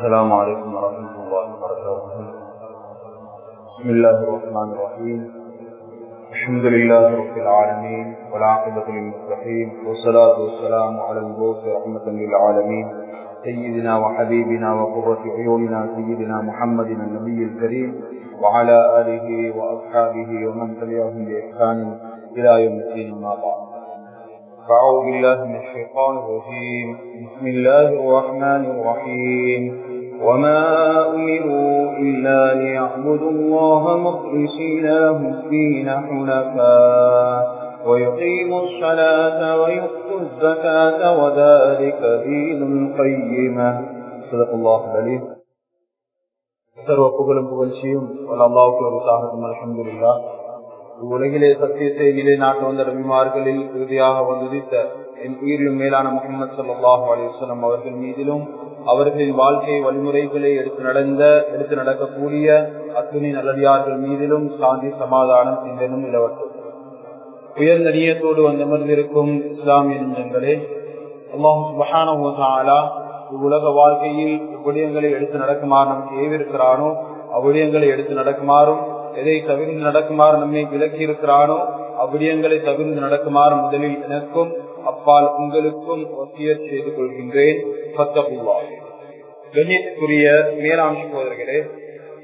السلام عليكم ورحمة الله وبركاته. بسم الله الرحمن الرحيم. الحمد لله رب العالمين والعاقبة للمتقين والصلاة والسلام على المبعوث رحمة للعالمين. سيدنا وحبيبنا وقرة عيوننا سيدنا محمد النبي الكريم وعلى آله وأصحابه ومن تبعهم بإحسان إلى يوم الدين. ما بعد. فأعوذ بالله من الشيطان الرجيم. بسم الله الرحمن الرحيم. وما أمروا إلا ليعبدوا الله مخلصين له الدين حنفاء ويقيموا الصلاة ويؤتوا الزكاة وذلك دين قيم صدق الله العليم. سر وقبل بغلشيم ولا الله أكبر الحمد لله உலகிலே சத்தியத்தை நிலை நாட்டு வந்த ரவிமார்களில் இறுதியாக வந்துதித்த என் உயிரிலும் மேலான முகமது சல்லாஹு அலிவசலம் அவர்கள் மீதிலும் அவர்களின் வாழ்க்கை வழிமுறைகளை எடுத்து நடந்த எடுத்து நடக்கக்கூடிய அத்துணை நல்லடியார்கள் மீதிலும் சாந்தி சமாதானம் சிந்தனும் நிலவட்டும். உயர்ந்த நீயத்தோடு வந்தமர்ந்திருக்கும் இஸ்லாமிய நிஜங்களே இவ்வுலக வாழ்க்கையில் விடயங்களை எடுத்து நடக்குமாறு நமக்கு ஏவிருக்கிறானோ அவ்விடயங்களை எடுத்து நடக்குமாறும் எதை தவிர்ந்து நடக்குமாறு நம்மை விலக்கி இருக்கிறானோ அவ்விடயங்களை தவிர்ந்து நடக்குமாறு முதலில் எனக்கும் அப்பால் உங்களுக்கும் ஒசியர் செய்து கொள்கின்றேன். கண்ணியத்துக்குரிய மேலாண் சகோதரர்களே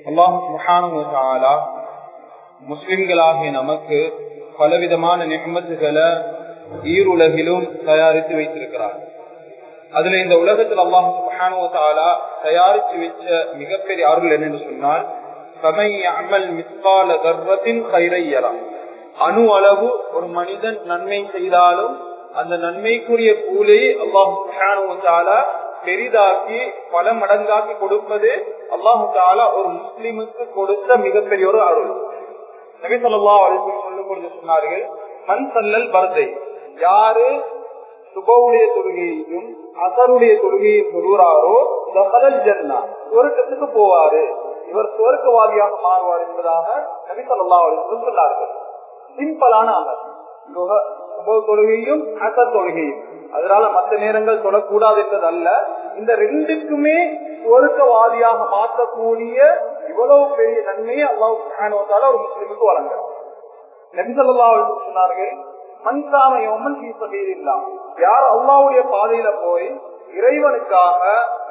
அல்லாஹாலா முஸ்லிம்களாகிய நமக்கு பலவிதமான நிகமத்துகளை ஈருலகிலும் தயாரித்து வைத்திருக்கிறார். அதுல இந்த உலகத்தில் அல்லாஹாலா தயாரித்து வைத்த மிகப்பெரிய அருள் என்னன்னு சொன்னால் அணு அளவு ஒரு மனிதன் நன்மை செய்தாலும் அந்த நன்மைக்குரிய கூலையை அல்லாஹு பெரிதாக்கி பல மடங்காக்கி கொடுப்பது அல்லாஹு தாலா ஒரு முஸ்லிமுக்கு கொடுத்த மிகப்பெரிய ஒரு அருள். நபி சொல்லா சொன்னார்கள் மண் சல்லல் பரதை. யாரு சுபவுடைய தொழுகையையும் அசருடைய தொழுகையும் சொல்கிறாரோ சகலல் ஜன்னா. சுவர்க்கத்துக்கு போவாரு. இவர் சுவர்க்கவாதியாக மாறுவார் என்பதாக நபி சொல்லா சொன்னார்கள். சிம்பிளான அமல். சுப தொழுகையும் அசர் தொழுகையும் அதனால மற்ற நேரங்கள் தொடக்கூடாது என்பது அல்ல இந்த ரெண்டுக்குமே சுவர்க்கவாதியாக மாற்றக்கூடிய இவ்வளவு பெரிய நன்மையை அல்லாஹால ஒரு முஸ்லிமுக்கு வழங்குறார் நபிசல்லா சொன்னார்கள் மன்சாமையோமன் யார் அல்லாவுடைய பாதையில போய் இறைவனுக்காக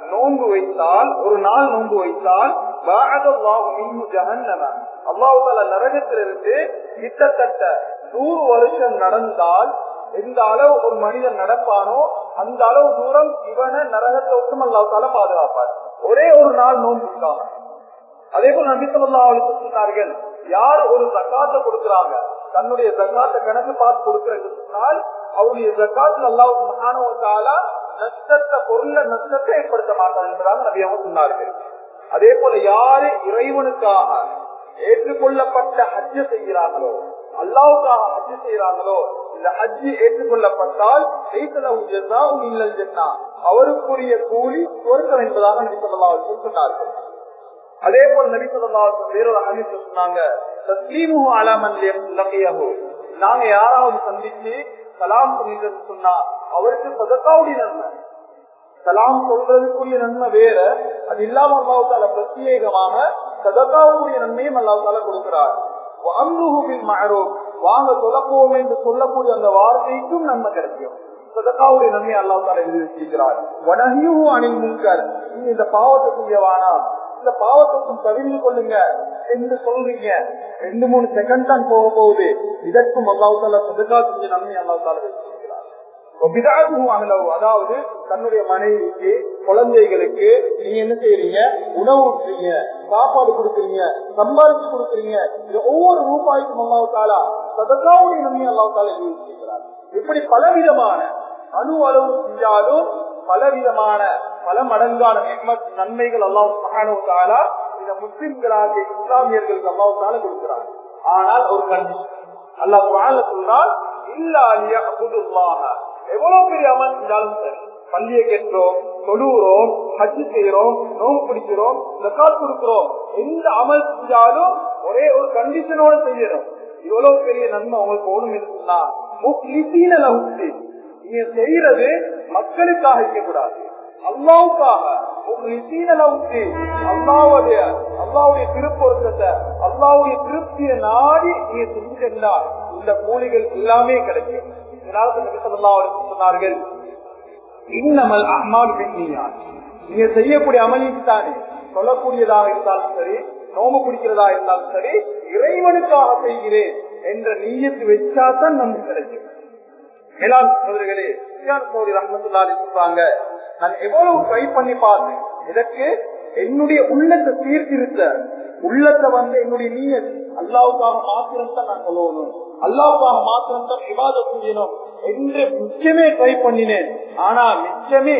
நோன்பு வைத்தால் ஒரு நாள் நோன்பு வைத்தால் அல்லாஹால நரகத்திலிருந்து கிட்டத்தட்ட நூறு வருஷம் நடந்தால் எந்த அளவு ஒரு மனிதன் நடப்பானோ அந்த அளவு தூரம் இவனை நரகத்தை ஒட்டும் அல்லாவுக்கால பாதுகாப்பார். ஒரே ஒரு நாள் நோன்புக்காக அதே போல் நபி சொல்லா சொன்னார்கள் யார் ஒரு சக்காத்தை கொடுக்கிறாங்க தன்னுடைய ஜக்காத்தை கணக்கு பார்த்து கொடுக்கிறது சொன்னால் அவருடைய ஜக்காத்துல அல்லாஹால நஷ்டத்தை பொருள நஷ்டத்தை ஏற்படுத்த மாட்டார் என்பதாக நபியாக சொன்னார்கள். அதே போல யாரு இறைவனுக்காக ஏற்றுக்கொள்ளப்பட்ட ஹஜ்ஜ செய்கிறார்களோ அல்லாவுக்காக ஹஜ்ஜு செய்யறாங்களோ இந்த ஹஜ்ஜு ஏற்றுக்கொள்ளப்பட்டால் அவருக்குரிய கூலி சொர்க்கம் என்பதாக நபி சொல்லா சொன்னார்கள். அதே போல் நபி சொல்லா வேறொரு ஹதீஸ் சொன்னாங்க நாங்க யாராவது சந்திச்சு சலாம் சொன்னா அவருக்கு சதக்காவுடைய நன்மை. சலாம் சொல்றதுக்குரிய நன்மை வேற. அது இல்லாம அல்லாவுத்தால பிரத்யேகமாக சதக்காவுடைய நன்மையும் அல்லாவுத்தால கொடுக்கிறார். வாங்க சொல்லப்போம் என்று சொல்லக்கூடிய அந்த வார்த்தைக்கும் நன்மை கிடைக்கும். சதக்காவுடைய நன்மை அல்லாவுத்தால எழுதி வச்சிருக்கிறார். வனகியும் அணில் முன்கர். இந்த பாவத்தை செய்யவானா இந்த பாவத்துக்கும் தவிர்த்து கொள்ளுங்க. என்று சொல்றீங்க. ரெண்டு மூணு செகண்ட் தான் போக போகுது. இதற்கும் அல்லாவுத்தால சதக்கா செஞ்ச நன்மை அல்லாவுத்தால வச்சிருக்கிறார் அதாவது தன்னுடைய மனைவிக்கு குழந்தைகளுக்கு நீங்க என்ன செய்யறீங்க? உணவு ஊற்றுறீங்க சாப்பாடு கொடுக்குறீங்க. சம்பாதிச்சு கொடுக்குறீங்க. இது ஒவ்வொரு ரூபாய்க்கும் அல்லாவுக்காலா சதக்காவுடைய நன்மை அல்லாவுக்கால எழுதியிருக்கிறார் இப்படி பலவிதமான அணு அளவு செஞ்சாலும் பலவிதமான பல மடங்கான நன்மைகள் அல்லாவுத்தாலா இந்த முஸ்லிம்களாகிய இஸ்லாமியர்களுக்கு அல்லாவுக்கால கொடுக்கிறாங்க ஆனால் ஒரு கண்டிஷன். அல்லாஹ் சொல்றால் இல்லா எவ்வளவு பெரிய அமல் செஞ்சாலும் சரி. பள்ளியை கேட்கிறோம் தொழுகிறோம் ஹஜ்ஜு செய்யறோம் நோவு பிடிக்கிறோம் ஜக்காத் கொடுக்கிறோம். எந்த அமல் செஞ்சாலும் ஒரே ஒரு கண்டிஷனோட செய்யணும். இவ்வளவு பெரிய நன்மை அவங்களுக்கு ஓடும் என்று சொன்னா நீங்க செய்யறது மக்களுக்காக இருக்கக்கூடாது. அல்லாவுக்காக. அல்லாவுடைய அல்லாவுடைய திருப்பொருத்தத்தை அல்லாவுடைய திருப்தியை நாடி நீங்க செஞ்சா இந்த மூலிகள் எல்லாமே கிடைக்கும். சொன்னார்கள் இன்னமல் அம்மாள் பின்னியான் நீங்க செய்யக்கூடிய அமலிக்கு தானே சொல்லக்கூடியதாக இருந்தாலும் சரி நோம குடிக்கிறதா இருந்தாலும் சரி இறைவனுக்காக செய்கிறேன் என்ற நீயத்து வச்சாதான் நமக்கு கிடைக்கும். மேலாண் சோதரிகளே சோதரி ரஹமத்துல்லாலி சொல்றாங்க நான் எவ்வளவு ட்ரை பண்ணி பார்த்தேன் இதற்கு என்னுடைய உள்ளத்தை சீர்திருத்த உள்ளத்தை வந்து என்னுடைய நீயத். அல்லாவுக்காக மாத்திரம் தான் நான் சொல்லணும். அல்லாவுக்காக மாத்திரம் தான் விவாதம் செய்யணும் என்று மிச்சமே ட்ரை பண்ணினேன். ஆனா மிச்சமே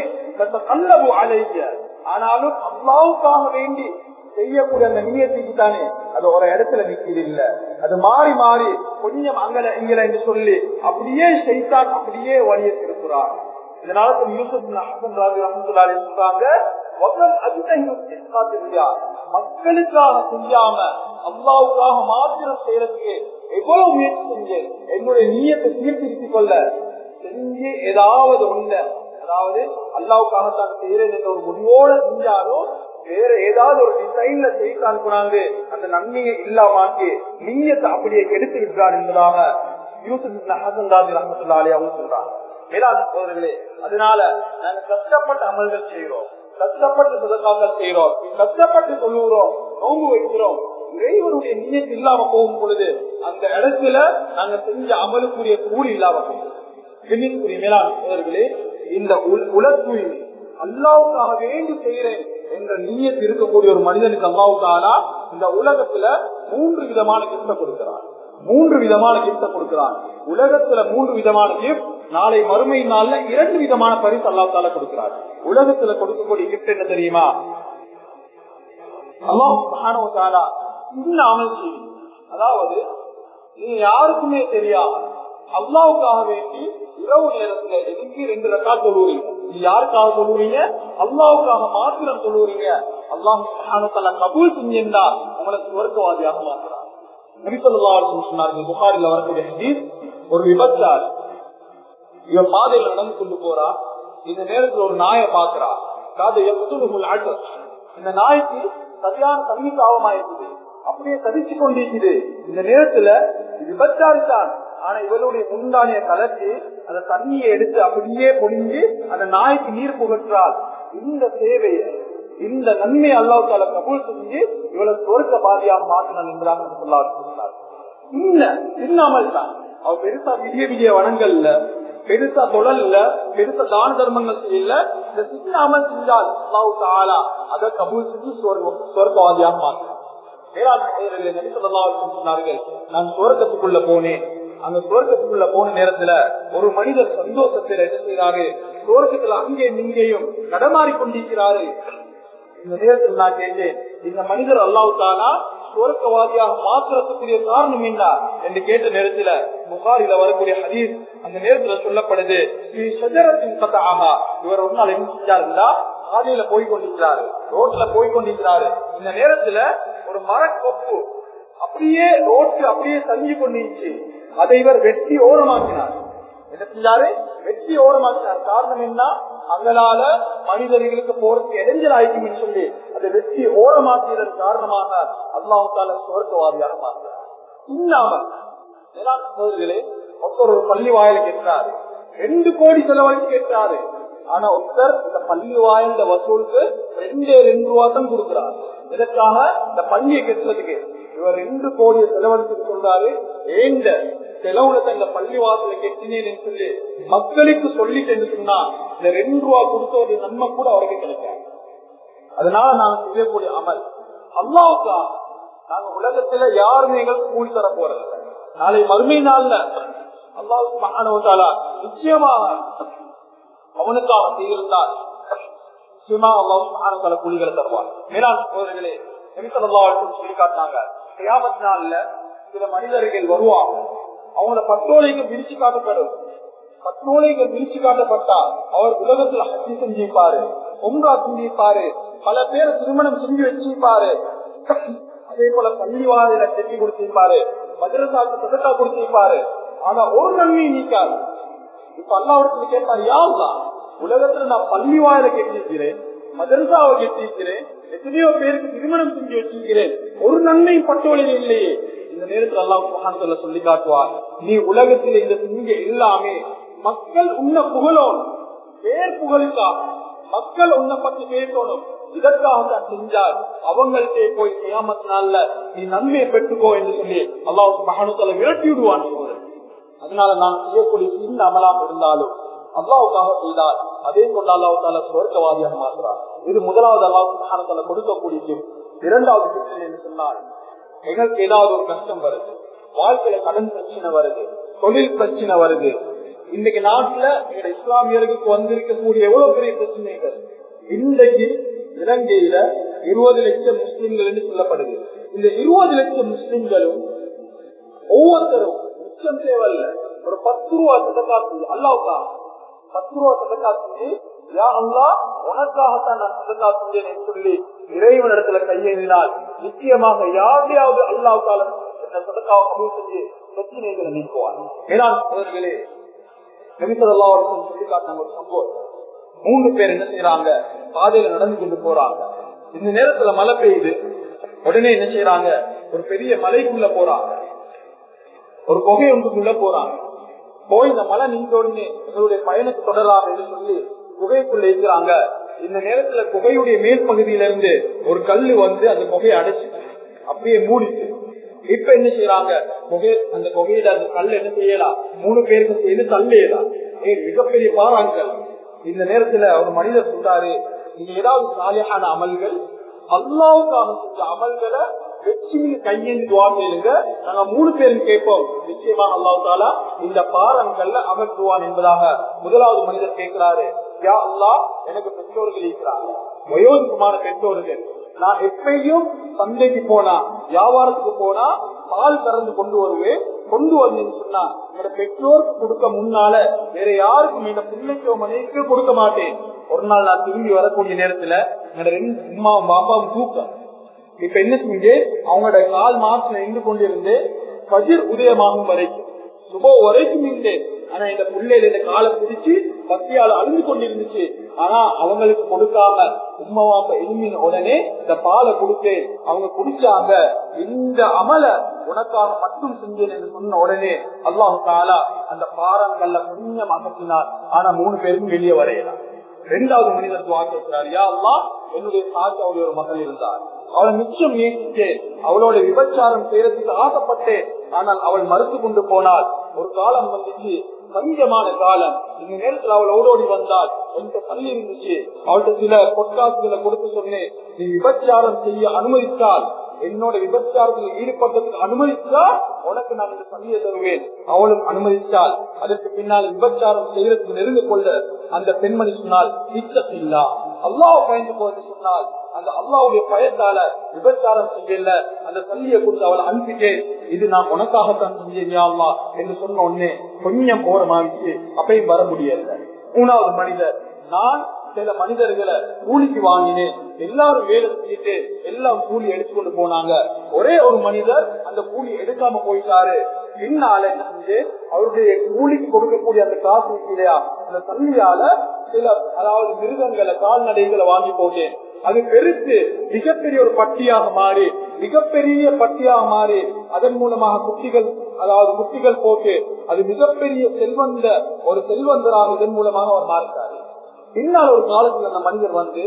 கல்லவு அழைக்க ஆனாலும் அல்லாவுக்காக வேண்டி செய்யக்கூடிய அந்த நீயத்துக்கு தானே அது ஒரு இடத்துல நிக்கிறது இல்ல. அது மாறி மாறி கொஞ்சம் அங்கல இங்கல என்று சொல்லி அப்படியே செய்தான் அப்படியே வழியை திருப்புறார். இதனால யூசுப் சொல்றாங்க மக்களுக்காக செய்யாம அல்லாவுக்காக மாத்திரம் செய்யறதுக்கு எவ்வளவு முயற்சி செஞ்சேன் என்னுடைய நீயத்தை சீர்திருத்திக் கொள்ள செஞ்சு ஏதாவது ஒண்ண அதாவது அல்லாவுக்காகத்தான் செய்யறேன் என்ற ஒரு முடிவோட செஞ்சாலும் வேற ஏதாவது ஒரு டிசைன்ல செய்து அனுப்புனாங்க அந்த நன்மையை இல்லாமாக்கி நீயத்தை அப்படியே கெடுத்து விட்டார் என்பதாக அவங்க சொல்றாங்க. அதனால நாங்க கஷ்டப்பட்ட அமல்கள் செய்யறோம் கஷ்டப்பட்டு சுதக்காக்கள் செய்யறோம் கஷ்டப்பட்டு சொல்லுகிறோம் நோம்பு வைக்கிறோம். இறைவனுடைய நீயத்து இல்லாம போகும் பொழுது அந்த இடத்துல நாங்க செஞ்ச அமலுக்குரிய கூலி இல்லாம போகும். மேலாண் இந்த உலக தூய்மை அல்லாவுக்காக வேண்டி செய்கிறேன் என்ற நீயத்து இருக்கக்கூடிய ஒரு மனிதனுக்கு அல்லாவுக்கானா இந்த உலகத்துல மூன்று விதமான கிஃப்ட கொடுக்கிறான். மூன்று விதமான கிஃப்ட கொடுக்கிறான். உலகத்துல மூன்று விதமான கிஃப்ட் நாளை மறுமை நாள்ல இரண்டு விதமான பரிசு அல்லாத்தால கொடுக்கிறார். உலகத்துல கொடுக்கக்கூடிய கிஃப்ட் என்ன தெரியுமா? அதாவது நீ யாருக்குமே தெரியாம அல்லாவுக்காக வேண்டி இரவு நேரத்துல எதுக்கு ரெண்டு ரக்கா சொல்லுவீங்க நீ யாருக்காக சொல்லுவீங்க அல்லாவுக்காக மாத்திரம் சொல்லுவீங்க அல்லாஹால கபூல் செஞ்சிருந்தா உங்களுக்கு சுவர்க்கவாதியாக மாற்றுறாங்க சொன்னார்கள் புகாரில் வரக்கூடிய ஒரு விபச்சார் இவன் பாதையில நடந்து கொண்டு போறா. இந்த நேரத்துல ஒரு நாயை பாக்குறா காது எப்போது ஆட்டம் இந்த நாய்க்கு சரியான தண்ணி தாவமா அப்படியே தடிச்சு கொண்டிருக்குது. இந்த நேரத்துல விபச்சாரித்தான். ஆனா இவளுடைய முந்தானிய கலர்ச்சி அந்த தண்ணியை எடுத்து அப்படியே பொழிஞ்சு அந்த நாய்க்கு நீர் புகற்றால் இந்த சேவையை இந்த நன்மை அல்லாவுக்கால கபூல் செஞ்சு இவளை சொருக்க பாதியாக மாற்றினான் என்பதாக சொன்னார் இல்ல இல்லாமல் தான் அவ பெருசா விடிய விடிய வனங்கள்ல பெருசா தொழல்ல பெருச தான தர்மங்கள் செய்யல. இந்த சின்ன செஞ்சால் அல்லாவு தாலா அதை கபூல் செஞ்சு சொர்க்கவாதியாக மாற்றினார் சொன்னார்கள் நான் சுவர்க்கத்துக்குள்ள போனேன். அந்த சுவர்க்கத்துக்குள்ள போன நேரத்துல ஒரு மனிதர் சந்தோஷத்தில் என்ன செய்யறாரு சுவர்க்கத்துல அங்கே இங்கேயும் நடமாறி கொண்டிருக்கிறாரு. இந்த நேரத்தில் நான் கேட்டேன் இந்த மனிதர் அல்லாவுத்தானா சுவர்க்கவாதியாக மாத்திரத்துக்குரிய காரணம் என்ன என்று கேட்ட நேரத்துல புகாரில வரக்கூடிய ஹதீஸ் அந்த நேரத்துல சொல்லப்படுது. சஜரத்தின் இவர் ஒரு நாள் என்ன செஞ்சாருந்தா காலையில போய் கொண்டிருக்கிறாரு. ரோட்ல போய் கொண்டிருக்கிறாரு. இந்த நேரத்துல ஒரு மரக்கொப்பு அப்படியே ரோட்டு அப்படியே தங்கி கொண்டிருச்சு அதை இவர் வெட்டி ஓரமாக்கினார். என்ன செஞ்சாரு? வெற்றி ஓரமாக்கினார் காரணம் என்ன? அங்களால மனிதர்களுக்கு போறதுக்கு இடைஞ்சல் ஆயிட்டீங்கன்னு சொல்லி அந்த வெற்றி ஓரமாக்கியதன் காரணமாக அல்லாவுக்கால சுவர்க்கவாதியாக மாற்றார் இல்லாமல் சோதர்களே ஒருத்தர் ஒரு பள்ளி வாயில கேட்டாரு ரெண்டு கோடி செலவழிச்சு கேட்டாரு. ஆனா ஒருத்தர் இந்த பள்ளி வாய்ந்த வசூலுக்கு ரெண்டே ரெண்டு ரூபா தான் கொடுக்கிறார். இதற்காக இந்த பள்ளியை கட்டுறதுக்கு. இவர் ரெண்டு கோடியை செலவழிச்சு சொல்றாரு ஏந்த செலவுல இந்த பள்ளி வாசல கெட்டினேன்னு சொல்லி மக்களுக்கு சொல்லிட்டு சொன்னா இந்த ரெண்டு ரூபா கொடுத்த ஒரு நன்மை கூட அவருக்கு கிடைக்காது அதனால நாங்க செய்யக்கூடிய அமல். அல்லாவுக்கா நாங்க உலகத்துல யாருமே எங்களுக்கு கூலி தர போறது நாளை மறுமை நாள்ல அல்லாவுக்கு மகானவத்தாலா நிச்சயமாக அவனுக்காக செய்திருந்தால் நிச்சயமா அல்லாவுக்கு மகானவத்தால கூலிகளை தருவார் மேலாண் சோதர்களே சொல்லி காட்டினாங்க கியாமத் நாள்ல சில மனிதர்கள் வருவாங்க அவங்கள பட்டோலைகள் விரிச்சு காட்டப்படும். பத்மோலைகள் விரிச்சு காட்டப்பட்டா அவர் உலகத்துல ஹத்தி செஞ்சிருப்பாரு உம்ரா செஞ்சிருப்பாரு பல பேர் திருமணம் செஞ்சு வச்சிருப்பாரு. அதே போல பள்ளிவாதில செஞ்சு கொடுத்திருப்பாரு மதுரசாக்கு சதக்கா கொடுத்திருப்பாரு. ஆனா ஒரு நன்மையை நீக்காது. இப்ப அல்லாவிடத்துல கேட்டா யாருதான் உலகத்துல நான் பள்ளி வாயில கேட்டிருக்கிறேன் மதரசாவை கேட்டிருக்கிறேன் எத்தனையோ பேருக்கு திருமணம் செஞ்சு வச்சிருக்கிறேன் ஒரு நன்மை பட்டோலில் இல்லையே. இந்த நேரத்தில் அல்லாஹ் சுகாந்தல சொல்லி காட்டுவார் நீ உலகத்தில் இந்த திங்க எல்லாமே மக்கள் உன்ன புகழும் பேர் புகழுக்காக மக்கள் உன்னை பத்தி பேசணும் இதற்காக செஞ்சார் அவங்கள்ட்டே போய் கியாமத்தினால நீ நன்மையை பெற்றுக்கோ என்று சொல்லி அல்லாஹ் மகனுத்தலை விரட்டி விடுவான். அதனால நான் செய்யக்கூடிய இந்த அமலாம் இருந்தாலும் அல்லாவுக்காக செய்தால் அதே கொண்டு அல்லாவுக்கால சுவர்க்கவாதியாக மாற்றார் இது முதலாவது அல்லாஹ் மகனத்தால கொடுக்கக்கூடிய இரண்டாவது gift என்று சொன்னால் எங்களுக்கு ஏதாவது ஒரு கஷ்டம் வருது வாழ்க்கையில கடன் பிரச்சனை வருது தொழில் பிரச்சனை வருது. இன்னைக்கு நாட்டுல எங்க இஸ்லாமியர்களுக்கு வந்திருக்கக்கூடிய எவ்வளவு பெரிய பிரச்சனைகள் இன்றைக்கு இலங்கையில இருபது லட்சம் முஸ்லிம்கள் என்று சொல்லப்படுது. இந்த இருபது லட்சம் முஸ்லிம்களும் ஒவ்வொருத்தரும் மிச்சம் தேவையில்ல ஒரு பத்து ரூபா சதக்கா செஞ்சு அல்லாவுக்கா? பத்து ரூபா சதக்கா செஞ்சு யா அல்லா உனக்காகத்தான் நான் சதக்கா செஞ்சேன் சொல்லி இறைவன் இடத்துல கையெழுதினால் நிச்சயமாக யாரையாவது அல்லாவுக்கால இந்த சதக்காவை கபூல் செஞ்சு பிரச்சனைகளை நீக்குவார் மேலாண் சோதர்களே நபிசல்லா சொல்லி ஒரு சம்பவம். மூணு பேர் என்ன செய்யறாங்க பாதையில நடந்து கொண்டு போறாங்க. இந்த நேரத்துல மழை பெய்யுது. உடனே என்ன செய்யறாங்க ஒரு பெரிய மலைக்குள்ள போறாங்க. ஒரு கொகை ஒன்றுக்குள்ள போறாங்க. போய் இந்த மலை நின்ற உடனே எங்களுடைய பயணத்தை தொடரலாம் சொல்லி குகைக்குள்ள இருக்கிறாங்க. இந்த நேரத்துல குகையுடைய மேல் பகுதியில இருந்து ஒரு கல்லு வந்து அந்த குகையை அடைச்சு அப்படியே மூடிச்சு. இப்ப என்ன செய்யறாங்க குகை அந்த குகையில அந்த கல் என்ன செய்யலாம் மூணு பேருக்கு சேர்ந்து தள்ளியலாம் ஏ மிகப்பெரிய பாறாங்கல் இந்த நேரத்துல ஒரு மனிதர் சொல்றாரு நீங்க ஏதாவது சாலியான அமல்கள் அல்லாவுக்காக செஞ்ச அமல்களை வெற்றியில் கையேந்தி துவா கேளுங்க நாங்க மூணு பேரும் கேட்போம். நிச்சயமா அல்லாஹ் தாலா இந்த பாலங்கள்ல அமர்த்துவான் என்பதாக முதலாவது மனிதர் கேட்கிறாரு. யா அல்லாஹ் எனக்கு பெற்றோர்கள் இருக்கிறார் வயோதிகமான பெற்றோர்கள். நான் எப்பயும் சந்தைக்கு போனா வியாபாரத்துக்கு போனா பால் கறந்து கொண்டு வருவேன் கொண்டு வந்தேன்னு சொன்னா என்னோட பெற்றோருக்கு கொடுக்க முன்னால வேற யாருக்கும் இந்த பிள்ளைக்கோ மனைவிக்கு கொடுக்க மாட்டேன். ஒரு நாள் நான் திரும்பி வரக்கூடிய நேரத்துல என்னோட ரெண்டு அம்மாவும் பாப்பாவும் தூக்கம். இப்ப என்ன செஞ்சு? அவங்களோட கால் மாசம் நின்று கொண்டிருந்து கதிர் உதயமாகும் வரைக்கும் சுபோ வரைக்கும் நின்று ஆனா இந்த பிள்ளையில இந்த காலை பிடிச்சு பத்தியால அழுந்து கொண்டிருந்துச்சு. ஆனா அவங்களுக்கு கொடுக்காம உண்மவாப்ப எழுமின உடனே இந்த பாலை கொடுத்து அவங்க குடிச்சாங்க. இந்த அமல உனக்காக மட்டும் செஞ்சேன் என்று சொன்ன உடனே அல்லாஹு தாலா அந்த பாறங்கள்ல கொஞ்சம் அகற்றினார் ஆனா மூணு பேருக்கும் வெளியே வரையலாம். இரண்டாவது மனிதர் துவா கேட்கிறார் யா அல்லா என்னுடைய சாத்தாவுடைய ஒரு மகள் இருந்தார். அவளை மிச்சம் நேசித்தேன் அவளோட விபச்சாரம் செய்யறதுக்கு ஆசைப்பட்டேன் ஆனால் அவள் மறுத்து கொண்டு போனால் ஒரு காலம் வந்துச்சு கஞ்சமான காலம். இந்த நேரத்தில் அவள் ஓடோடி வந்தால் என்கிட்ட தள்ளி இருந்துச்சு. அவள்கிட்ட சில பொற்காசுகளை கொடுத்து சொன்னேன். நீ விபச்சாரம் செய்ய அனுமதித்தால் என்னோட விபச்சாரத்தில் ஈடுபட்டதுக்கு அனுமதிச்சா உனக்கு நான் இந்த சதியை தருவேன். அவளும் அனுமதித்தால் அதற்கு பின்னால் விபச்சாரம் செய்யறதுக்கு நெருங்க கொள்ள அந்த பெண்மணி சொன்னால் இச்சத்தில்லா அல்லாவு பயந்து போவது சொன்னால் அந்த அல்லாவுடைய பயத்தால விபச்சாரம் செய்யல அந்த சந்தியை கொடுத்து அவளை அனுப்பிட்டேன். இது நான் உனக்காகத்தான் செஞ்சேன் அல்லா என்று சொன்ன உடனே கொஞ்சம் ஓரமாகிச்சு அப்பையும் வர முடியல. மூணாவது மனிதர் நான் சில மனிதர்களை கூலிக்கு வாங்கினேன். எல்லாரும் வேலை செய்யிட்டு எல்லாம் கூலி எடுத்துக்கொண்டு போனாங்க. ஒரே ஒரு மனிதர் அந்த கூலி எடுக்காம போயிட்டாரு. பின்னால அவருடைய கூலிக்கு கொடுக்கக்கூடிய அந்த காசு இல்லையா? அந்த தண்ணியால சில அதாவது மிருகங்களை கால்நடைகளை வாங்கி போட்டேன். அது பெருத்து மிகப்பெரிய ஒரு பட்டியாக மாறி மிகப்பெரிய பட்டியாக மாறி அதன் மூலமாக குட்டிகள் அதாவது குட்டிகள் போட்டு அது மிகப்பெரிய செல்வந்த ஒரு செல்வந்தராக இதன் மூலமாக அவர் மாறுத்தாரு பின்னால் ஒரு காலத்துல அந்த மனிதர் வந்து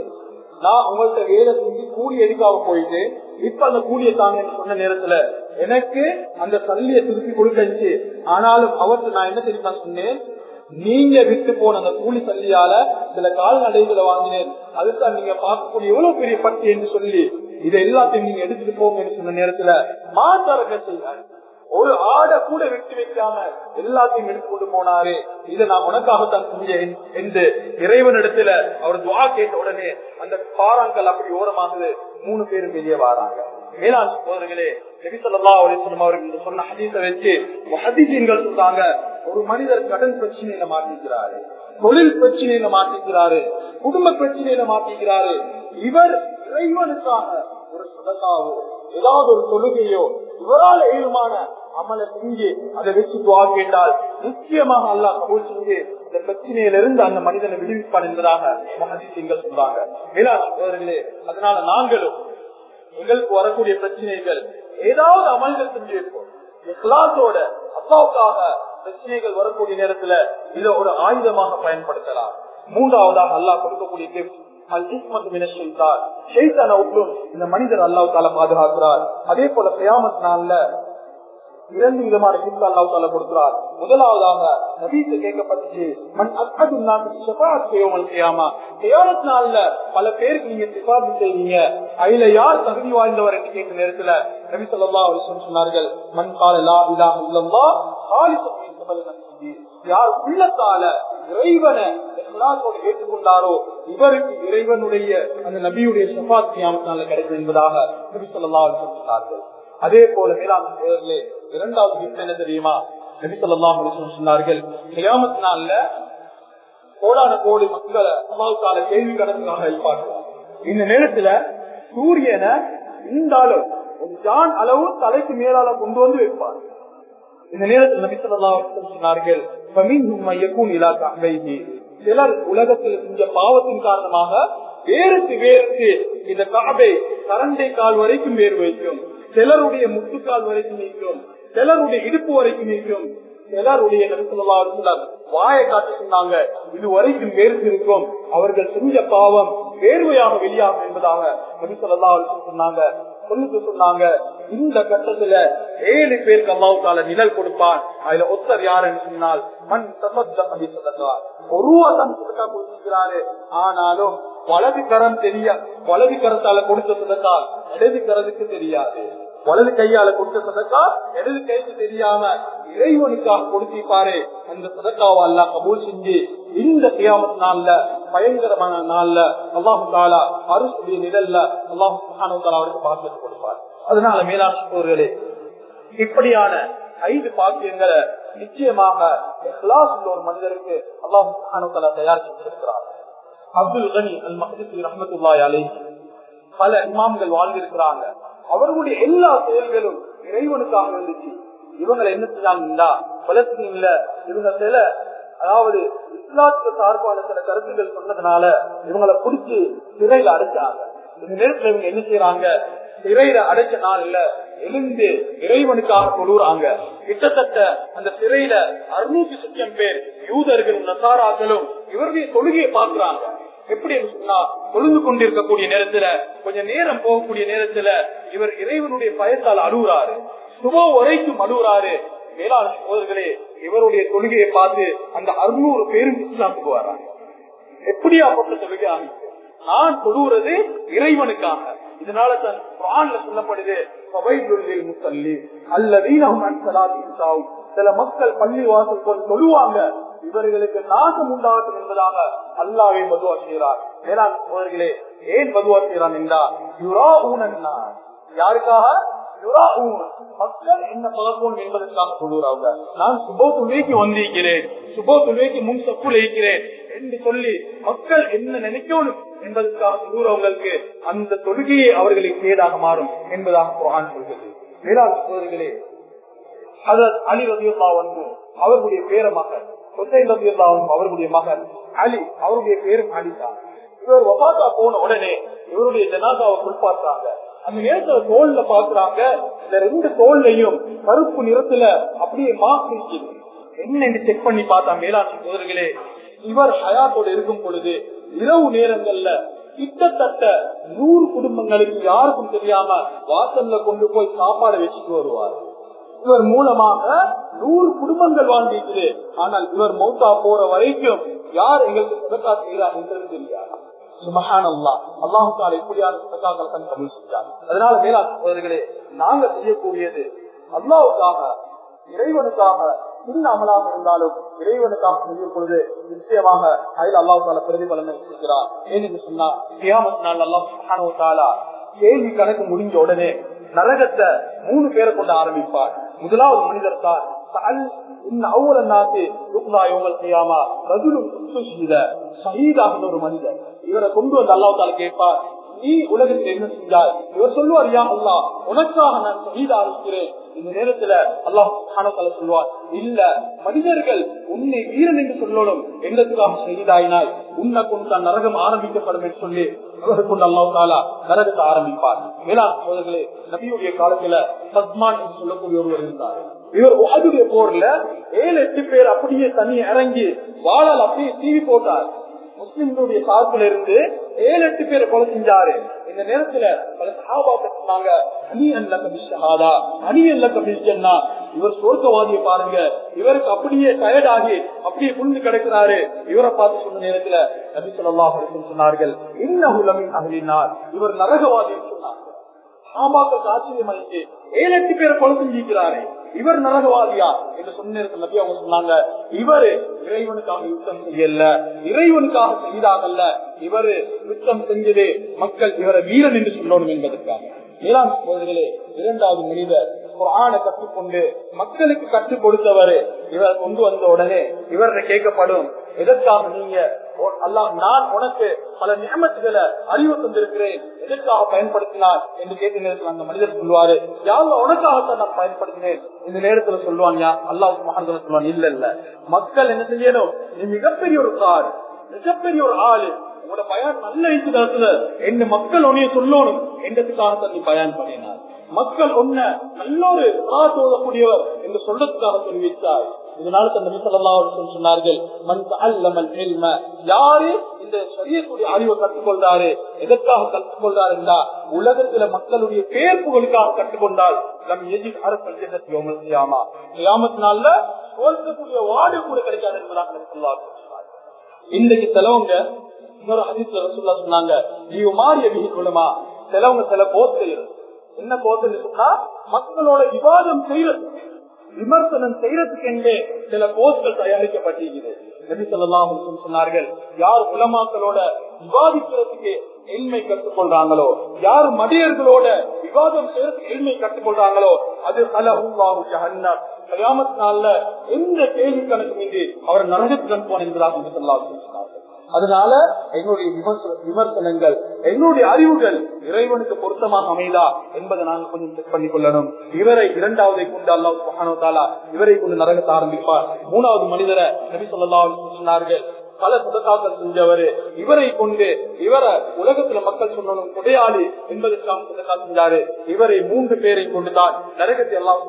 நான் உங்கள்கிட்ட வேலை செஞ்சு கூலி எடுக்காம போயிட்டு இப்ப அந்த கூலியை தாங்க சொன்ன நேரத்துல எனக்கு அந்த சல்லியை திருப்பி கொடுக்கச்சு ஆனாலும் அவர்கிட்ட நான் என்ன தெரியுமா சொன்னேன்? நீங்க விட்டு போன அந்த கூலி சல்லியால சில கால்நடைகளை வாங்கினேன். அதுதான் நீங்க பார்க்கக்கூடிய எவ்வளவு பெரிய பட்டி என்று சொல்லி இதை எல்லாத்தையும் நீங்க எடுத்துட்டு போங்க சொன்ன நேரத்துல மாற்றார்கள் செய்யாரு ஒரு ஆடை கூட விட்டு வைக்காம எல்லாத்தையும் எடுத்துக்கொண்டு போனாரு. இதை நான் உனக்காகத்தான் செஞ்சேன் என்று இறைவனிடத்துல அவர் துவா கேட்ட உடனே அந்த பாறாங்கல் அப்படி ஓரமாகுது மூணு பேரும் வெளியே வராங்க. மேலாண் சோதர்களே நபிசல்லா அலிஸ்லம் அவர்கள் சொன்ன ஹதீஸ வச்சு ஹதீசீன்கள் சொல்றாங்க. ஒரு மனிதர் கடன் பிரச்சனையில மாட்டிக்கிறாரு தொழில் பிரச்சனையில மாட்டிக்கிறாரு குடும்ப பிரச்சனையில மாட்டிக்கிறாரு இவர் இறைவனுக்காக ஒரு சுதக்காவோ ஏதாவது ஒரு தொழுகையோ இவரால் ஏழுமான அமலை செஞ்சு அதை வச்சு துவா கேட்டால் நிச்சயமாக அல்லாஹ் கபூல் செஞ்சு இந்த பிரச்சனையிலிருந்து அந்த மனிதனை விடுவிப்பான் என்பதாக மகதீசிங்கள் சொல்றாங்க. அதனால நாங்களும் எங்களுக்கு வரக்கூடிய பிரச்சனைகள் ஏதாவது அமல்கள் செஞ்சிருப்போம். வைப்போம் இஸ்லாத்தோட பிரச்சனைகள் வரக்கூடிய நேரத்துல இதை ஒரு ஆயுதமாக பயன்படுத்தலாம். மூன்றாவதாக அல்லாஹ் கொடுக்கக்கூடிய gift, இந்த மனிதர் அல்லாஹ் பாதுகாக்கிறார். அதே போல கியாமத் நாள்ல இரண்டு விதமான கிஃப்ட் அல்லாஹ் தால கொடுக்கிறார். முதலாவதாக நபீச கேட்கப்பட்டுச்சு மண் அக்கது நாட்டு ஷபாத் செய்யோமல் செய்யாமா கியாமத் நாள்ல பல பேருக்கு நீங்க சிபாத்து செய்வீங்க. அதுல யார் தகுதி வாய்ந்தவர் என்று கேட்ட நேரத்துல நபி சொல்லா சொன்னார்கள் மண் கால லா விதா இல்லல்லாஹ் ஹாலிசம் யார் உள்ளத்தால இறைவனை ஏற்றுக்கொண்டாரோ இவருக்கு இறைவனுடைய அந்த நபியுடைய சபாத் கியாமத்தினால கிடைக்கும் என்பதாக நபி சொல்லா சொன்னார்கள். அதே போல மேலாண் இரண்டாவது gift என்ன தெரியுமா? நபி சொல்லலாம் சொன்னார்கள் கியாமத்தினால கோடான கோடி மக்களை அம்மாவுக்கான கேள்வி கணக்காக இருப்பார்கள் இந்த நேரத்துல சூரியனை இந்த அளவு ஒரு ஜான் அளவு தலைக்கு மேலால கொண்டு வந்து வைப்பார். இந்த நேரத்தில் நபி சொன்னார்கள் "ஃபமின்ஹும் மன் யகூன் இலா கஅபைஹி." சிலர் உலகத்தில் செஞ்ச பாவத்தின் காரணமாக வேறுக்கு வேறுக்கு இந்த காபை கரண்டை கால் வரைக்கும் வேறு வைக்கும். சிலருடைய முட்டுக்கால் வரைக்கும் நீக்கும் சிலருடைய இடுப்பு வரைக்கும் நீக்கும். சிலருடைய நபிசுல்லா வாயை காட்ட சொன்னாங்க இது வரைக்கும் வேர்த்து இருக்கும். அவர்கள் செஞ்ச பாவம் வேர்வையாக வெளியாகும் என்பதாக நபிசுல்லா சொன்னாங்க சொல்லிட்டு சொன்னாங்க. இந்த கட்டத்துல ஏழு பேருக்கு அல்லாவுக்கால நிழல் கொடுப்பான். அதுல ஒத்தர் யாருன்னு சொன்னால் மண் சமத்த சதக்கா ஒருவா தான் சதக்கா ஆனாலும் வலது கரம் தெரிய வலது கரத்தால கொடுத்த சதக்கா இடது கரத்துக்கு தெரியாது. வலது கையால கொடுத்த சதக்கா இடது கைக்கு தெரியாம இறைவனுக்காக கொடுத்திருப்பாரு அந்த சதக்காவை எல்லாம் கபூல் செஞ்சு இந்த கியாமத் நாள்ல பயங்கரமான நாள்ல அல்லாஹு தாலா அருசுடைய நிழல்ல அல்லாஹு அவருக்கு பாக்கியத்தை கொடுப்பார். அதனால மேலாண்மையோர்களே இப்படியான ஐந்து பாக்கியங்களை நிச்சயமாக இஹ்லாஸ் உள்ள ஒரு மனிதருக்கு அல்லாஹு தயார் செஞ்சிருக்கிறார் அப்துல் கனி அல் மஹதி ரஹமத்துல்லாய் அலை பல இமாம்கள் வாழ்ந்திருக்கிறாங்க. அவர்களுடைய எல்லா செயல்களும் இறைவனுக்காக இருந்துச்சு இவங்களை என்ன செஞ்சாங்கன்னா பலஸ்தீன்ல இவங்க சில அதாவது இஸ்லாத்துக்கு சார்பான சில கருத்துக்கள் சொன்னதுனால இவங்களை பிடிச்சி சிறையில் அடைச்சாங்க. அந்த நேரத்துல இவங்க என்ன செய்யறாங்க சிறையில அடைச்ச நாள்ல எழுந்து இறைவனுக்காக கொழுறாங்க கிட்டத்தட்ட அந்த சிறையில அறுநூத்தி சுத்தியம் பேர் யூதர்களும் நசாராக்களும் இவருடைய தொழுகையை பாக்குறாங்க எப்படி சொன்னா தொழுது கொண்டிருக்கக்கூடிய நேரத்துல கொஞ்சம் நேரம் போகக்கூடிய நேரத்துல இவர் இறைவனுடைய பயத்தால் அழுகுறாரு. சுப வரைக்கும் அழுகுறாரு. மேலாண் சோதர்களே இவருடைய தொழுகையை பார்த்து அந்த அறுநூறு பேரும் இஸ்லாமுக்கு வர்றாங்க. எப்படியா தொழுகை அமைப்பு நான் தொழுகிறது இறைவனுக்காக. இதனால தான் குரான்ல சொல்லப்படுது முசல்லி அல்லது சில மக்கள் பள்ளி வாசல் போல் தொழுவாங்க. இவர்களுக்கு நாசம் உண்டாகும் என்பதாக அல்லாவே மதுவா செய்கிறார். மேலாண் ஏன் மதுவா செய்கிறான் என்றால் யாருக்காக? மக்கள் என்ன பார்க்கணும் என்பதற்காக சொல்லுறாங்க நான் சுபோ துணைக்கு வந்திருக்கிறேன். சுபோ துணைக்கு முன் சப்புல இருக்கிறேன் என்று சொல்லி மக்கள் என்ன நினைக்கணும் என்பதற்காக சொல்லுறவங்களுக்கு அந்த தொழுகையை அவர்களுக்கு ஏதாக மாறும் என்பதாக குரான் சொல்கிறது. வேளாண் சோதர்களே ஹதரத் அலி ரதியுல்லா வந்து அவர்களுடைய பேர மகன் ஹுசைன் ரதியுல்லா வந்து அவர்களுடைய மகன் அலி அவருடைய பேரும் அலி தான் இவர் வபாத்தா போன உடனே இவருடைய ஜனாதாவை குளிப்பாட்டாங்க அந்த நேரத்துல தோல்ல பாக்குறாங்க. இந்த ரெண்டு தோல்லையும் கருப்பு நிறத்துல அப்படியே மார்க் இருக்குது என்னன்னு செக் பண்ணி பார்த்தா மேலாட்சி சோதர்களே இவர் ஹயாத்தோடு இருக்கும் பொழுது இரவு நேரங்கள்ல கிட்டத்தட்ட நூறு குடும்பங்களுக்கு யாருக்கும் தெரியாம வாசல்ல கொண்டு போய் சாப்பாடு வச்சுட்டு வருவார். இவர் மூலமாக நூறு குடும்பங்கள் வாழ்ந்திருக்குது. ஆனால் இவர் மௌத்தா போற வரைக்கும் யார் எங்களுக்கு சதக்கா செய்கிறார் என்றது தெரியாது. அல்லாஹு அதனால மேலா சகோதரர்களே நாங்க செய்யக்கூடியது அல்லாவுக்காக இறைவனுக்காக சின்ன அமலாக இருந்தாலும் இறைவனுக்காக செய்யும் பொழுது நிச்சயமாக அதில் அல்லாஹு பிரதிபலனை வச்சிருக்கிறார் ஏன்னு சொன்னா கியாமத் நாள் அல்லாஹ் கேள்வி கணக்கு முடிஞ்ச உடனே நரகத்தை மூணு பேரை கொண்டு ஆரம்பிப்பார். முதலாவது மனிதர் தான் சஅல் நாட்டு யுக்லா ஒரு மனிதர். இவரை கொண்டு வந்து அல்லாஹ் தால கேட்பார் நீ உலகத்தில் என்ன செஞ்சாய்? இவர் சொல்லுவார் யா அல்லா உனக்காக நான் ஷஹீதா இருக்கிறேன் இந்த நேரத்துல அல்லாஹால சொல்லுவார் இல்ல மனிதர்கள் உன்னை வீரன் என்று சொல்லணும் எங்களுக்காக ஷஹீதாயினாய் உன்னை கொண்டு தான் நரகம் ஆரம்பிக்கப்படும் என்று சொல்லி அவர் கொண்டு அல்லாஹ் தாலா நரகத்தை ஆரம்பிப்பார். மேலாண் சோதர்களே நபியுடைய காலத்துல சத்மான் என்று சொல்லக்கூடிய ஒருவர் இருந்தார். இவர் உஹதுடைய போர்ல ஏழு எட்டு பேர் அப்படியே தண்ணி இறங்கி வாழால் அப்படியே தீவி போட்டார். முஸ்லிம்களுடைய சார்பில் இருந்து ஏழு எட்டு பேரை கொலை செஞ்சாரு. இந்த நேரத்துல பல சகாபாக்கள் சொன்னாங்க அணி அல்ல கபிஷாதா அணி அல்ல கபிஷன்னா இவர் சோர்க்கவாதியை பாருங்க. இவருக்கு அப்படியே டயர்ட் ஆகி அப்படியே புரிந்து கிடைக்கிறாரு. இவரை பார்த்து சொன்ன நேரத்துல நபி சொல்லா சொன்னார்கள் இன்னஹுலமின் அகலினார் இவர் நரகவாதி சொன்னாங்க. சாபாக்கள் ஆச்சரியமாயிட்டு ஏழு எட்டு பேரை கொலை செஞ்சிருக்கிறாரு. இவர் நரகவாதியா? என்று சொன்ன நபி அவங்க சொன்னாங்க இவரு இறைவனுக்காக யுத்தம் செய்யல இறைவனுக்காக செய்தாகல்ல இவரு யுத்தம் செஞ்சது மக்கள் இவரை வீரன் என்று சொல்லணும் என்பதற்காக. ஏழாம் சோதர்களே இரண்டாவது மனிதர் ஆணை கற்றுக்கொண்டு மக்களுக்கு கற்றுக் கொடுத்தவரு இவர் கொண்டு வந்த உடனே இவர்கிட்ட கேட்கப்படும் எதற்காக நீங்க அல்லாஹ் நான் உனக்கு பல நியமத்துகளை அறிவு தந்திருக்கிறேன். எதற்காக பயன்படுத்தினார் என்று கேட்ட நேரத்தில் அந்த மனிதர் சொல்லுவாரு யாரும் உனக்காகத்தான் நான் பயன்படுத்தினேன். இந்த நேரத்துல சொல்லுவாங்க அல்லாஹ் மகாந்தர சொல்லுவான் இல்ல இல்ல. மக்கள் என்ன செய்யணும்? நீ மிகப்பெரிய ஒரு கார் மிகப்பெரிய ஒரு ஆளு. உங்களோட பயன் நல்ல இருக்கிறதுல என்ன மக்கள் உன்னைய சொல்லணும். என்றதுக்காகத்தான் நீ பயன் பண்ணினார் மக்கள் ஒன்ன நல்ல ஒரு ஓதக்கூடியவர் என்று சொல்றதுக்காக சொல்லி வைத்தார் இதனால நபி சொல்லலாம் சொன்னார்கள் மண் அல்லமல் எல்ம யாரு இந்த சரியக்கூடிய அறிவை கற்றுக்கொள்றாரு எதற்காக கற்றுக்கொண்டார் என்றா உலகத்துல மக்களுடைய பேர்ப்புகளுக்காக கற்றுக்கொண்டால் நம் எஜி அரசாமா கிராமத்தினால தோல்கக்கூடிய வாடு கூட கிடைக்காது என்பதாக சொல்லா இன்றைக்கு சிலவங்க இன்னொரு அதிர்ச்சி ரசுல்லா சொன்னாங்க நீ மாறிய விகிக்குள்ளமா சிலவங்க சில கோத்து என்ன கோத்துன்னு சொன்னா மக்களோட விவாதம் செய்யறது. விமர்சனம் செய்யறதுக்கு என்றே சில கோஸ்கள் தயாரிக்கப்பட்டிருக்கிறது. நபி சொல்லலாம் சொன்னார்கள் யார் உலமாக்களோட விவாதிக்கிறதுக்கு எளிமை கற்றுக்கொள்றாங்களோ யார் மடியர்களோட விவாதம் செய்யறதுக்கு எளிமை கற்றுக்கொள்றாங்களோ அது அலஹூவாஹு ஜஹன்னம். கயாமத்தினால எந்த கேள்வி கணக்கு மீது அவர் நரகத்துடன் போன என்பதாக நபி சொல்லலாம் சொன்னார்கள். அதனால எங்களுடைய விமர்சனங்கள் எங்களுடைய அறிவுகள் இறைவனுக்கு பொருத்தமாக அமைதா என்பதை நாங்கள் கொஞ்சம் செக் பண்ணிக் கொள்ளணும். இவரை இரண்டாவதை கொண்டு அல்லாஹாலா இவரை கொண்டு நரகத்தை ஆரம்பிப்பார். மூணாவது மனிதரை நபி சொல்லா சொன்னார்கள் பல சுதக்காக்கள் செஞ்சவரு இவரை கொண்டு இவரை உலகத்துல மக்கள் சொன்னாலும் கொடையாளி என்பதற்காக சுதக்கா செஞ்சாரு. இவரை மூன்று பேரை கொண்டுதான் நரகத்தை எல்லாம்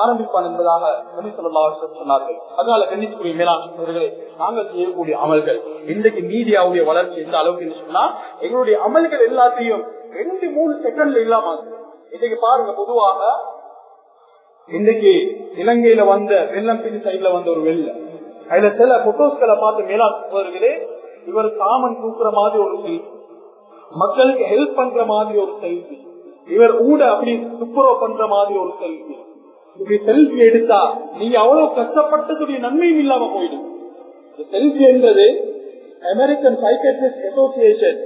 ஆரம்பிப்பான் என்பதாக நபி சொன்னார்கள். அதனால கண்டிப்புரிய மேலாண்மைகளே நாங்கள் செய்யக்கூடிய அமல்கள் இன்றைக்கு மீடியாவுடைய வளர்ச்சி எந்த அளவுக்கு சொன்னா எங்களுடைய அமல்கள் எல்லாத்தையும் ரெண்டு மூணு செகண்ட்ல இல்லாம இன்னைக்கு பாருங்க பொதுவாக இன்னைக்கு இலங்கையில வந்த வெள்ளம் பின் சைட்ல வந்த ஒரு வெள்ளம். அதுல சில போட்டோஸ்களை பார்த்து மேலாண்மைகளே இவர் காமன் தூக்குற மாதிரி ஒரு செல்ஃபி மக்களுக்கு ஹெல்ப் பண்ற மாதிரி ஒரு செல்ஃபி இவர் ஊட அப்படி துப்புரவு பண்ற மாதிரி ஒரு செல்ஃபி இப்படி செல்ஃபி எடுத்தா நீங்க அவ்வளவு கஷ்டப்பட்டதுடைய நன்மையும் இல்லாம போயிடும். செல்ஃபி என்றது அமெரிக்கன் சைக்கட்ரிஸ்ட் அசோசியேஷன்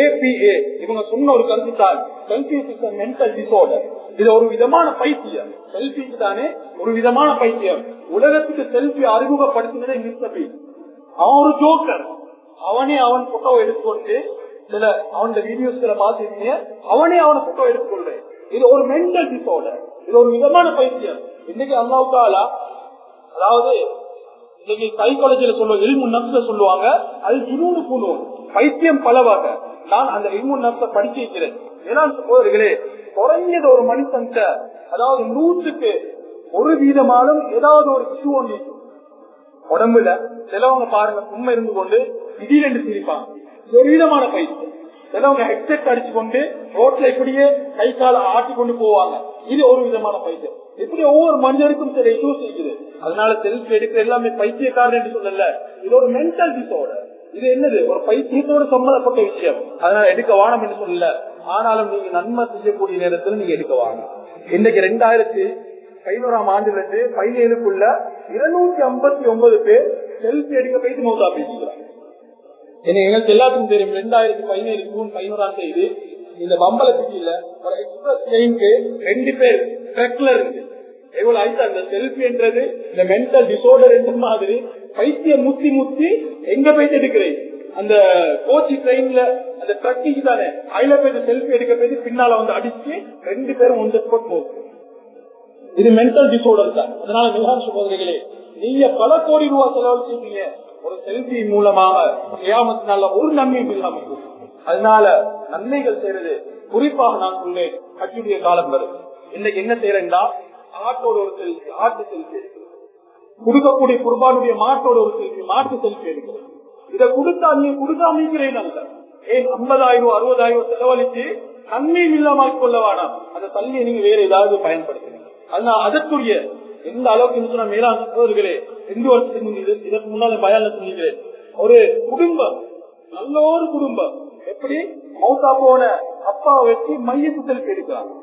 ஏபிஏ இவங்க சொன்ன ஒரு கருத்து தான் செல்ஃபி மென்டல் டிசார்டர் இது ஒரு விதமான பைத்தியம். செல்பிக்கு தானே? ஒரு விதமான பைத்தியம். உலகத்துக்கு செல்ஃபி அறிமுகப்படுத்தினதே மிஸ்டர் அவன் ஒரு ஜோக்கர். அவனே அவன் போட்டோ எடுத்துக்கொண்டு சில அவன் வீடியோஸ்களை பார்த்துருக்கீங்க அவனே அவனை போட்டோ எடுத்துக்கொள்றேன். இது ஒரு மென்டல் டிசார்டர் இது ஒரு விதமான பைத்தியம். இன்னைக்கு அல்லாவுக்காலா அதாவது இன்னைக்கு சைக்காலஜில சொல்லுவாங்க இல்மு நப்ச சொல்லுவாங்க அது இன்னொன்று பூணுவோம் பைத்தியம் பலவாக நான் அந்த இல்மு நப்ச படிச்சிருக்கிறேன். ஏன்னா சகோதரிகளே குறைஞ்சது ஒரு மனுஷன் அதாவது நூற்றுக்கு ஒரு வீதமாலும் ஏதாவது ஒரு இஷ்யூ ஒன்று உடம்புல சிலவங்க பாருங்க சும்மா இருந்து கொண்டு திடீரென்று சிரிப்பாங்க. ஒரு விதமான பயிற்சி. சிலவங்க ஹெட்செட் அடிச்சு கொண்டு ரோட்ல இப்படியே கை கால ஆட்டி கொண்டு போவாங்க. இது ஒரு விதமான பயிற்சி. இப்படி ஒவ்வொரு மனிதருக்கும் சில இஷ்யூஸ் இருக்குது. அதனால செல்ஃபி எடுக்கிற எல்லாமே பைத்தியக்காரன் என்று சொல்லல. இது ஒரு மென்டல் டிசார்டர் இது என்னது? ஒரு பைத்தியத்தோடு சம்பந்தப்பட்ட விஷயம். அதனால எடுக்க வானம் என்று சொல்லல. ஆனாலும் நீங்க நன்மை செய்யக்கூடிய நேரத்தில் நீங்க எடுக்க வாங்க. இன்னைக்கு ரெண்டாயிரத்தி பதினோராம் ஆண்டுல இருந்து பதினேழுக்குள்ள இருநூத்தி ஐம்பத்தி ஒன்பது பேர் செல்ஃபி எடுக்க போயிட்டு மௌத்தா பேசிக்கிறாங்க எங்களுக்கு எல்லாத்துக்கும் தெரியும் ரெண்டாயிரத்தி பதினேழு ஜூன் பதினோராம் தேதி இந்த பம்பளத்துக்கு இல்ல ஒரு எக்ஸ்பிரஸ் ட்ரெயினுக்கு ரெண்டு பேர் ட்ரக்ல இருக்கு. எவ்வளவு ஆயிடுச்சு அந்த செல்ஃபின்றது இந்த மென்டல் டிசோர்டர் என்ற மாதிரி பைத்திய முத்தி முத்தி எங்க போயிட்டு எடுக்கிறேன்? அந்த கோச்சி ட்ரெயின்ல அந்த ட்ரக்கிங் தானே. அதுல போயிட்டு செல்ஃபி எடுக்க போயிட்டு பின்னால வந்து அடிச்சு ரெண்டு பேரும் ஒன்று ஸ்பாட் போகும் இது மென்டல் டிசோர்டர் தான். அதனால மிகான் சகோதரிகளே நீங்க பல கோடி ரூபாய் செலவு ஒரு செல்ஃபி மூலமாக ஏமாத்தினால ஒரு நன்மையும் இல்லாம அதனால நன்மைகள் செய்யறது குறிப்பாக நான் சொல்லேன் கட்சியுடைய காலம் வரும். இன்னைக்கு என்ன செய்யறேன்னா ஆட்டோட ஒரு செல்ஃபி ஆட்டு செல்ஃபி எடுக்கிறது கொடுக்கக்கூடிய குர்பானுடைய மாட்டோட ஒரு செல்ஃபி மாட்டு செல்ஃபி எடுக்கிறது இதை கொடுத்தா நீ கொடுக்காமிக்கிறேன் அல்ல. ஏன் ஐம்பதாயிரம் அறுபதாயிரம் செலவழிச்சு தண்ணீர் இல்லாமல் கொள்ள வேணாம். அந்த தண்ணியை நீங்க வேற ஏதாவது பயன்படுத்துறீங்க அதனால அதற்குரிய எந்த அளவுக்கு சொன்ன மேலா சகோதரர்களே ரெண்டு வருஷத்துக்கு இது- இதற்கு முன்னால பயால சொல்லிக்கிறேன் ஒரு குடும்பம் நல்ல ஒரு குடும்பம். எப்படி? மௌத்தா போன அப்பாவை வச்சு மையத்து செல்ஃபி எடுக்கிறாங்க.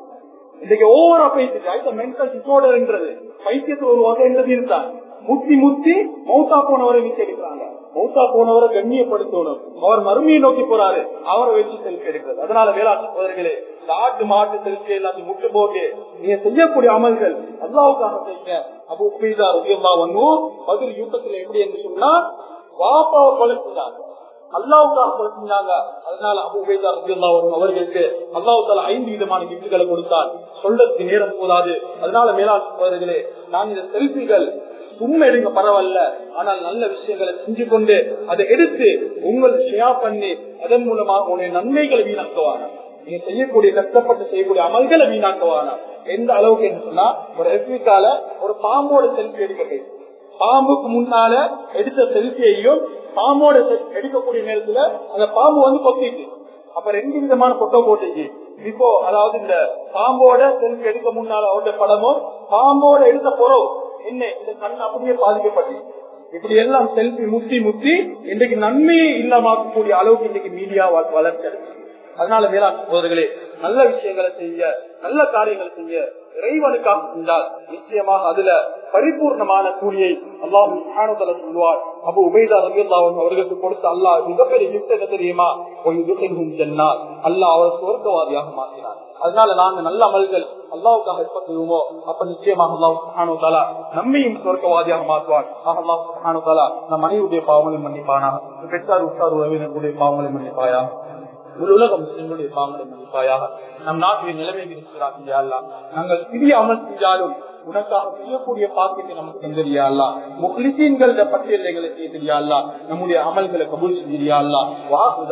இன்னைக்கு ஓவரா பேசிட்டு மென்டல் டிசார்டர்ன்றது பைத்தியத்துல ஒரு வகை என்றது இருந்தான் முத்தி முத்தி மௌத்தா போனவரை மிச்சம் எடுக்கிறாங்க மௌத்தா போனவரை கண்ணியப்படுத்தணும். அவர் மறுமையை நோக்கி போறாரு. அவரை வச்சு செல்ஃபி எடுக்கிறது. அதனால வேளாண் சகோதரர்களே இந்த ஆட்டு மாட்டு செல்ஃபி எல்லாத்தையும் முட்டு போட்டு நீங்க செய்யக்கூடிய அமல்கள் அல்லாவுக்காக செய்யுங்க அப்போ உபீதா உபயோகமா வந்தோம் பதில் யுத்தத்துல எப்படி என்று சொன்னா வாப்பாவை கொலைச்சினாங்க அல்லாவுக்காக கொடுத்திருந்தாங்க அதனால அபுபேதா ரலியல்லாஹு அவர்களுக்கு அல்லாவுக்கால ஐந்து விதமான கிஃப்ட்களை கொடுத்தார். சொல்றதுக்கு நேரம் போதாது. அதனால மேலாண் சகோதரர்களே நான் இந்த செல்பிகள் சும்மா எடுங்க பரவாயில்ல. ஆனால் நல்ல விஷயங்களை செஞ்சு கொண்டு அதை எடுத்து உங்கள் ஷேர் பண்ணி அதன் மூலமாக உங்களுடைய நன்மைகளை வீணாக்குவாங்க நீங்க செய்யக்கூடிய கஷ்டப்பட்டு செய்யக்கூடிய அமல்களை வீணாக்குவாங்க எந்த அளவுக்கு என்று சொன்னா ஒரு எஃபிக்கால ஒரு பாம்போட செல்ஃபி எடுக்க பாம்புக்கு முன்னால எடுத்த செல்ஃபியையும் பாம்போட செல்- எடுக்கக்கூடிய நேரத்துல அந்த பாம்பு வந்து கொத்திட்டு. அப்ப ரெண்டு விதமான போட்டோ போட்டுச்சு. இப்போ அதாவது இந்த பாம்போட செல்ஃபி எடுக்க முன்னால அவருடைய படமும் பாம்போட எடுத்த பொறவு. என்ன? இந்த கண் அப்படியே பாதிக்கப்பட்டு. இப்படி எல்லாம் செல்ஃபி முத்தி முத்தி இன்றைக்கு நன்மையை இல்லாமக்கூடிய அளவுக்கு இன்னைக்கு மீடியா வளர்ச்சி அதனால வேளாண் சோதர்களே நல்ல விஷயங்களை செய்ய நல்ல காரியங்களை செய்ய இறைவனுக்காக இருந்தால் நிச்சயமாக அதுல பரிபூர்ணமான கூலியை அல்லாஹ் சுப்ஹானஹு சொல்லுவார். அபு உபைதா ரலியல்லாஹு அவர்களுக்கு கொடுத்த அல்லாஹ் மிகப்பெரிய gift என்ன தெரியுமா? ஒயுதுகில்ஹும் அல்லாஹ் அவர் சுவர்க்கவாதியாக மாற்றினார். அதனால நாங்க நல்ல அமல்கள் அல்லாவுக்காக எப்ப செய்வோமோ அப்ப நிச்சயமாக அல்லாஹ் சுப்ஹானஹு வ நம்மையும் சுவர்க்கவாதியாக மாற்றுவார். ஆக அல்லாஹ் சுப்ஹானஹு வ நம் மனைவியுடைய பாவங்களை மன்னிப்பானா பெற்றார் உற்றார் உறவினர்களுடைய பாவங்களை மன்னிப்பாயா ஒரு உலக முஸ்லிம்களுடைய பாவங்களை மதிப்பாயாக நம் நாட்டிலே நிலைமை இருக்கிறார்கள் நாங்கள் சிறிய அமல் செஞ்சாலும் உனக்காக செய்யக்கூடிய பாக்கியத்தை நமக்கு தந்தரியா அல்லா முக்லிசீன்கள பட்டியல்களை செய்தியா அல்லா நம்முடைய அமல்களை கபூல் செஞ்சிரியா அல்லா வாக்கு